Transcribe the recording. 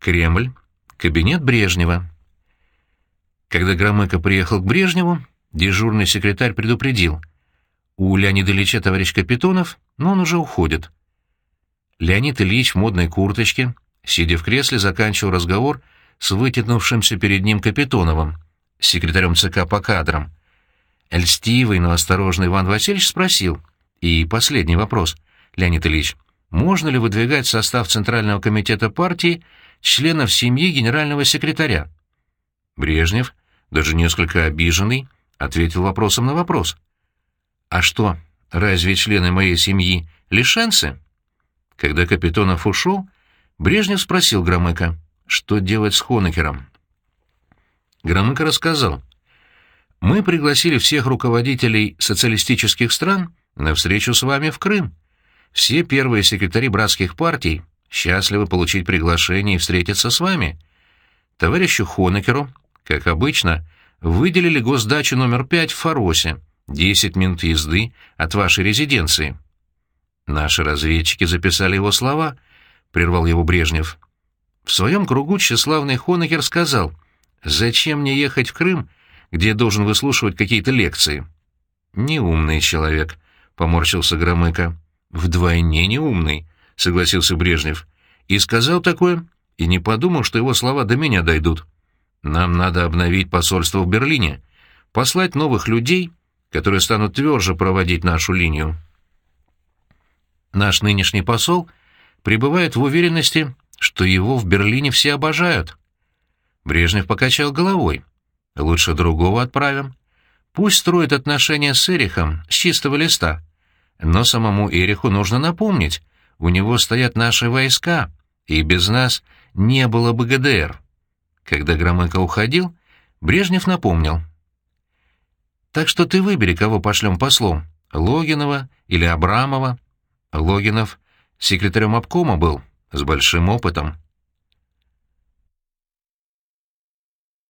Кремль. Кабинет Брежнева. Когда Громыко приехал к Брежневу, дежурный секретарь предупредил. У Леонида Ильича товарищ Капитонов, но он уже уходит. Леонид Ильич в модной курточке, сидя в кресле, заканчивал разговор с вытянувшимся перед ним Капитоновым, секретарем ЦК по кадрам. Льстивый, но осторожный Иван Васильевич спросил. И последний вопрос, Леонид Ильич. Можно ли выдвигать состав Центрального комитета партии членов семьи генерального секретаря? Брежнев, даже несколько обиженный, ответил вопросом на вопрос. «А что, разве члены моей семьи лишенцы?» Когда Капитонов ушел, Брежнев спросил Громыка, что делать с Хонекером. Громыко рассказал. «Мы пригласили всех руководителей социалистических стран на встречу с вами в Крым. Все первые секретари братских партий счастливы получить приглашение и встретиться с вами. Товарищу Хонекеру, как обычно, выделили госдачу номер пять в Фаросе, 10 минут езды от вашей резиденции». Наши разведчики записали его слова, — прервал его Брежнев. В своем кругу тщеславный Хонекер сказал, «Зачем мне ехать в Крым, где я должен выслушивать какие-то лекции?» «Неумный человек», — поморщился Громыко. «Вдвойне неумный», — согласился Брежнев. «И сказал такое, и не подумал, что его слова до меня дойдут. Нам надо обновить посольство в Берлине, послать новых людей, которые станут тверже проводить нашу линию». Наш нынешний посол пребывает в уверенности, что его в Берлине все обожают. Брежнев покачал головой. Лучше другого отправим. Пусть строит отношения с Эрихом с чистого листа. Но самому Эриху нужно напомнить, у него стоят наши войска, и без нас не было бы ГДР. Когда Громыко уходил, Брежнев напомнил. «Так что ты выбери, кого пошлем послом, Логинова или Абрамова». Логинов секретарем обкома был, с большим опытом.